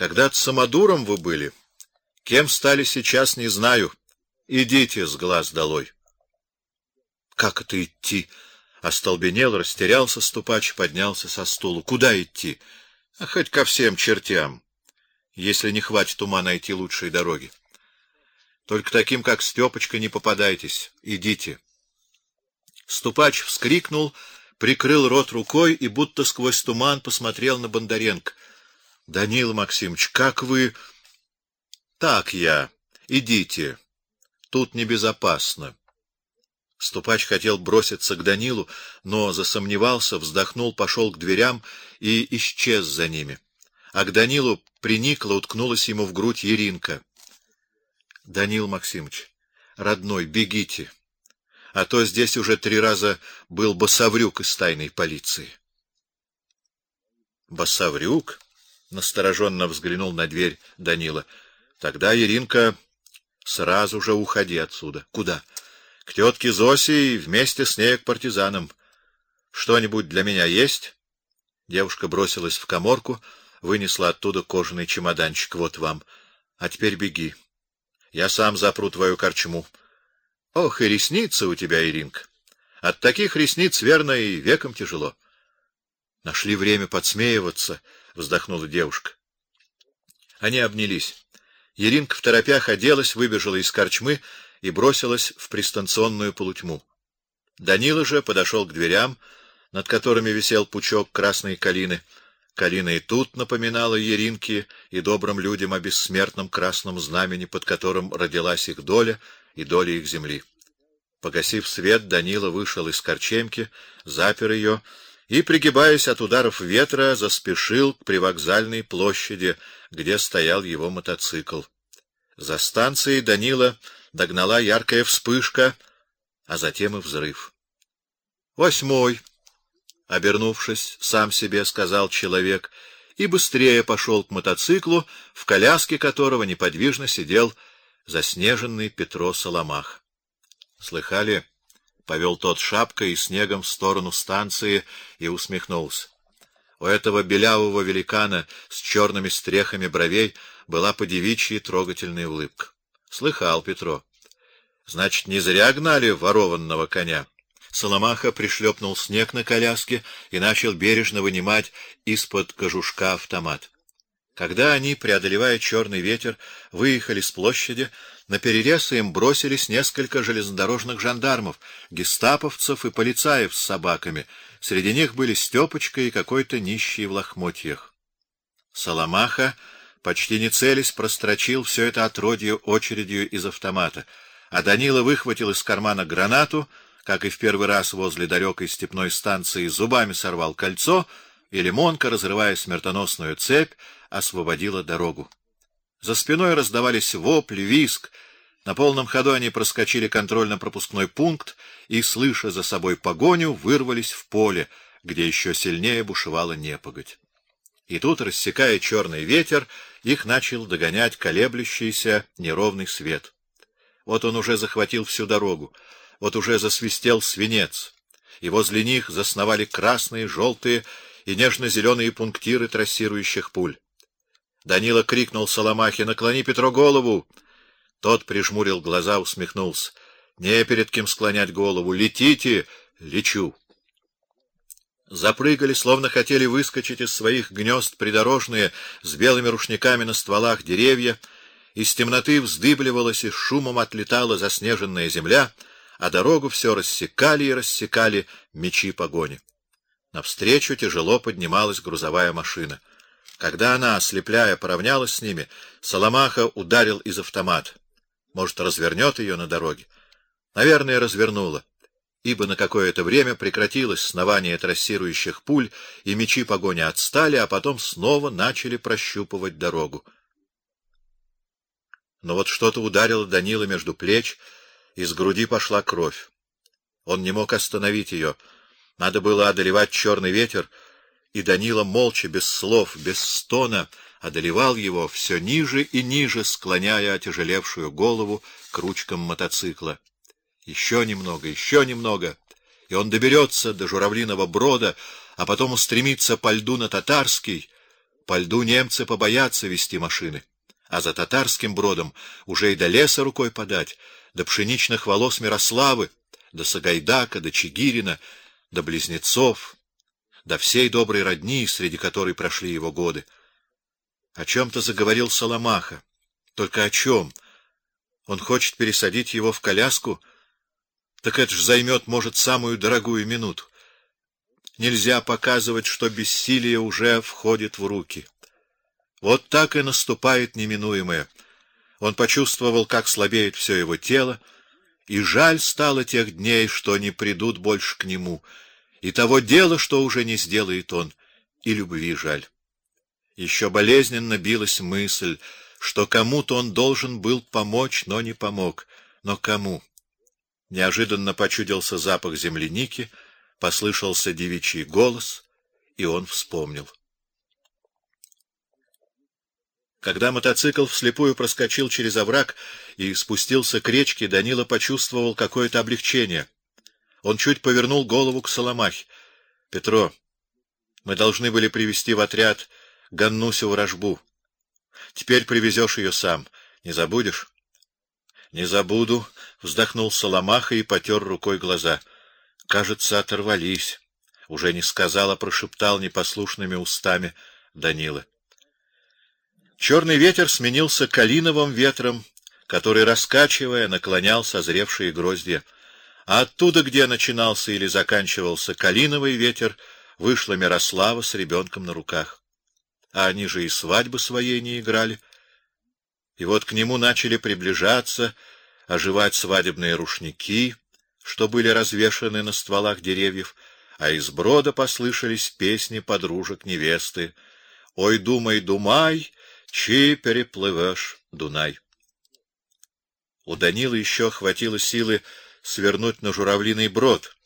Когда-то самодуром вы были. Кем стали сейчас, не знаю. Идите с глаз долой. Как это идти? Остолбенел, растерялся ступач, поднялся со стула. Куда идти? А хоть ко всем чертям. Если не хватит ума найти лучшие дороги. Только таким, как Стёпочка, не попадайтесь. Идите. Ступач вскрикнул, прикрыл рот рукой и будто сквозь туман посмотрел на Бондаренко. Данил Максимович, как вы Так я. Идите. Тут небезопасно. Ступач хотел броситься к Данилу, но засомневался, вздохнул, пошел к дверям и исчез за ними. А к Данилу приникла, уткнулась ему в грудь Еринка. Данил Максимович, родной, бегите. А то здесь уже три раза был Басаврюк из тайной полиции. Басаврюк настороженно взглянул на дверь Данила. Тогда Еринка сразу же уходи отсюда. Куда? К тетке Зосе и вместе с ней к партизанам. Что-нибудь для меня есть? Девушка бросилась в каморку, вынесла оттуда кожаный чемоданчик. Вот вам. А теперь беги. Я сам запру твою корчму. Ох, и ресницы у тебя, Иринка. От таких ресниц верно и веком тяжело. Нашли время подсмеиваться, вздохнула девушка. Они обнялись. Иринка в торопях оделась, выбежала из корчмы и бросилась в пристанционную полутьму. Данила же подошел к дверям, над которыми висел пучок красной калины. Калина и тут напоминала Еринке и добрым людям о бессмертном красном знамени, под которым родилась их доля и доля их земли. Погасив свет, Данила вышел из корчемки, запер ее и, пригибаясь от ударов ветра, заспешил к привокзальной площади, где стоял его мотоцикл. За станцией Данила догнала яркая вспышка, а затем и взрыв. Восьмой обернувшись, сам себе сказал человек и быстрее пошел к мотоциклу, в коляске которого неподвижно сидел заснеженный Петро Соломах. Слыхали? Повел тот шапкой и снегом в сторону станции и усмехнулся. У этого белявого великана с черными стрехами бровей была подевичья трогательная улыбка. Слыхал Петро. Значит, не зря гнали ворованного коня. Соломаха пришлепнул снег на коляске и начал бережно вынимать из-под кожушка автомат. Когда они, преодолевая черный ветер, выехали с площади, на перерез им бросились несколько железнодорожных жандармов, гестаповцев и полицаев с собаками. Среди них были Стёпочка и какой-то нищий в лохмотьях. Соломаха, почти не целясь, прострочил все это отродье очередью из автомата, а Данила выхватил из кармана гранату, как и в первый раз возле далекой степной станции, зубами сорвал кольцо, и лимонка, разрывая смертоносную цепь, освободила дорогу. За спиной раздавались вопли, визг. На полном ходу они проскочили контрольно-пропускной пункт и, слыша за собой погоню, вырвались в поле, где еще сильнее бушевала непогодь. И тут, рассекая черный ветер, их начал догонять колеблющийся неровный свет. Вот он уже захватил всю дорогу вот уже засвистел свинец, и возле них засновали красные, желтые и нежно-зеленые пунктиры трассирующих пуль. Данила крикнул Соломахе: "Наклони Петро голову!" Тот прижмурил глаза, усмехнулся: "Не перед кем склонять голову, летите, лечу". Запрыгали, словно хотели выскочить из своих гнезд придорожные с белыми рушниками на стволах деревья. Из темноты вздыбливалась и шумом отлетала заснеженная земля а дорогу все рассекали и рассекали мечи погони. Навстречу тяжело поднималась грузовая машина. Когда она, ослепляя, поравнялась с ними, Соломаха ударил из автомата. Может, развернет ее на дороге? Наверное, развернула, ибо на какое-то время прекратилось снование трассирующих пуль, и мечи погони отстали, а потом снова начали прощупывать дорогу. Но вот что-то ударило Данила между плеч, из груди пошла кровь. Он не мог остановить ее. Надо было одолевать черный ветер, и Данила молча, без слов, без стона, одолевал его все ниже и ниже, склоняя отяжелевшую голову к ручкам мотоцикла. Еще немного, еще немного, и он доберется до журавлиного брода, а потом устремится по льду на татарский, По льду немцы побоятся вести машины, а за татарским бродом уже и до леса рукой подать, до пшеничных волос Мирославы, до Сагайдака, до Чигирина, до близнецов, до всей доброй родни, среди которой прошли его годы. О чем-то заговорил Соломаха. Только о чем? Он хочет пересадить его в коляску? Так это ж займет, может, самую дорогую минуту. Нельзя показывать, что бессилие уже входит в руки. Вот так и наступает неминуемое. Он почувствовал, как слабеет все его тело, и жаль стало тех дней, что не придут больше к нему, и того дела, что уже не сделает он, и любви жаль. Еще болезненно билась мысль, что кому-то он должен был помочь, но не помог. Но кому? Неожиданно почудился запах земляники, послышался девичий голос, и он вспомнил. Когда мотоцикл вслепую проскочил через овраг и спустился к речке, Данила почувствовал какое-то облегчение. Он чуть повернул голову к Соломахе. Петро, мы должны были привести в отряд Ганнусю ворожбу. Теперь привезешь ее сам. Не забудешь? Не забуду, вздохнул Соломаха и потер рукой глаза. Кажется, оторвались. Уже не сказала, прошептал непослушными устами Данила. Черный ветер сменился калиновым ветром, который раскачивая наклонял созревшие гроздья. А оттуда, где начинался или заканчивался калиновый ветер, вышла Мирослава с ребенком на руках а они же и свадьбы своей не играли. И вот к нему начали приближаться, оживать свадебные рушники, что были развешаны на стволах деревьев, а из брода послышались песни подружек невесты: "Ой, думай, думай, чи переплывешь Дунай". У Данила еще хватило силы свернуть на журавлиный брод,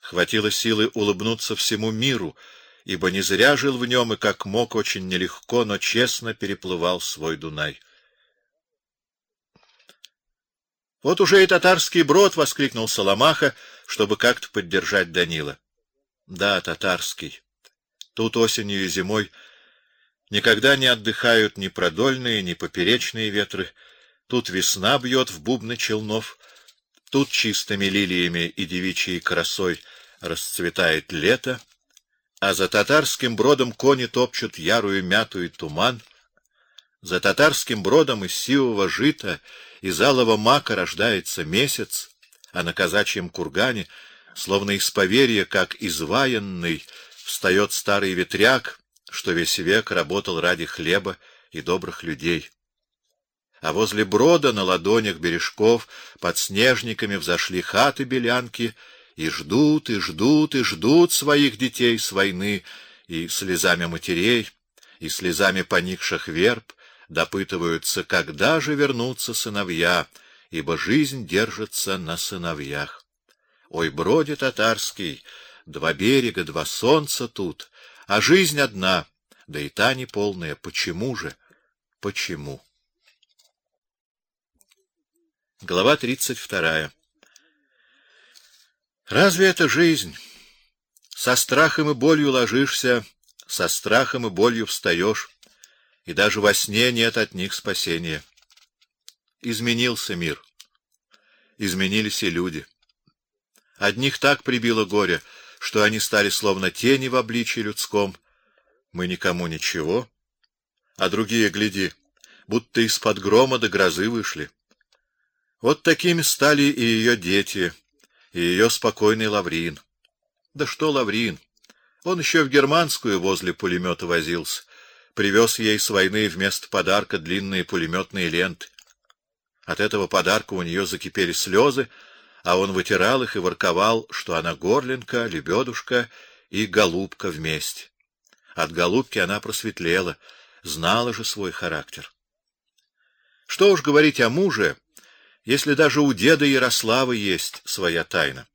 хватило силы улыбнуться всему миру ибо не зря жил в нем и как мог очень нелегко, но честно переплывал свой Дунай. Вот уже и татарский брод, воскликнул Соломаха, чтобы как-то поддержать Данила. Да, татарский. Тут осенью и зимой никогда не отдыхают ни продольные, ни поперечные ветры. Тут весна бьет в бубны челнов, тут чистыми лилиями и девичьей красой расцветает лето а за татарским бродом кони топчут ярую мяту и туман. За татарским бродом из сивого жита и алого мака рождается месяц, а на казачьем кургане, словно из поверья, как изваянный, встает старый ветряк, что весь век работал ради хлеба и добрых людей. А возле брода на ладонях бережков под снежниками взошли хаты белянки и ждут, и ждут, и ждут своих детей с войны, и слезами матерей, и слезами поникших верб допытываются, когда же вернутся сыновья, ибо жизнь держится на сыновьях. Ой, бродит татарский, два берега, два солнца тут, а жизнь одна, да и та неполная. Почему же? Почему? Глава тридцать вторая. Разве это жизнь? Со страхом и болью ложишься, со страхом и болью встаешь, и даже во сне нет от них спасения. Изменился мир. Изменились и люди. Одних так прибило горе, что они стали словно тени в обличии людском. Мы никому ничего, а другие, гляди, будто из-под грома до грозы вышли. Вот такими стали и ее дети и ее спокойный Лаврин. Да что Лаврин? Он еще в германскую возле пулемета возился, привез ей с войны вместо подарка длинные пулеметные ленты. От этого подарка у нее закипели слезы, а он вытирал их и ворковал, что она горлинка, лебедушка и голубка вместе. От голубки она просветлела, знала же свой характер. Что уж говорить о муже, если даже у деда Ярослава есть своя тайна.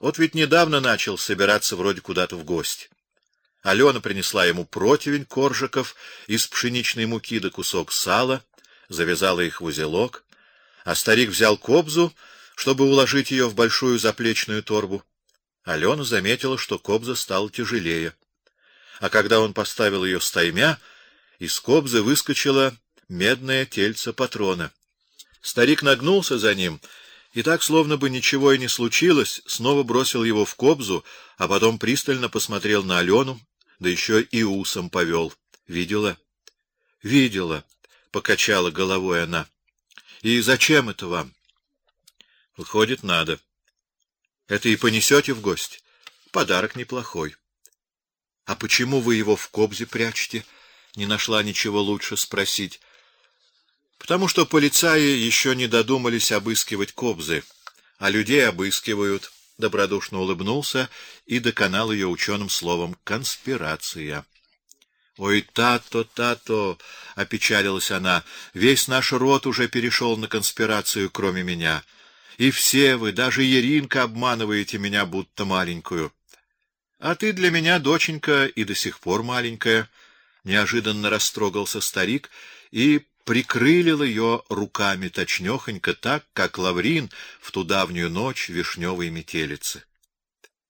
Вот ведь недавно начал собираться вроде куда-то в гости. Алена принесла ему противень коржиков из пшеничной муки да кусок сала, завязала их в узелок, а старик взял кобзу, чтобы уложить ее в большую заплечную торбу. Алена заметила, что кобза стала тяжелее. А когда он поставил ее стаймя, Из кобзы выскочило медное тельце патрона. Старик нагнулся за ним и так, словно бы ничего и не случилось, снова бросил его в кобзу, а потом пристально посмотрел на Алену, да еще и усом повел. Видела? Видела, покачала головой она. И зачем это вам? Выходит, надо. Это и понесете в гости. Подарок неплохой. А почему вы его в кобзе прячете? Не нашла ничего лучше спросить. Потому что полицаи еще не додумались обыскивать кобзы, а людей обыскивают. Добродушно улыбнулся и доконал ее ученым словом конспирация. Ой, тато, тато, опечалилась она. Весь наш род уже перешел на конспирацию, кроме меня. И все вы, даже Еринка, обманываете меня будто маленькую. А ты для меня, доченька, и до сих пор маленькая. Неожиданно растрогался старик и прикрылил ее руками точнёхонько так, как Лаврин в ту давнюю ночь вишневой метелицы.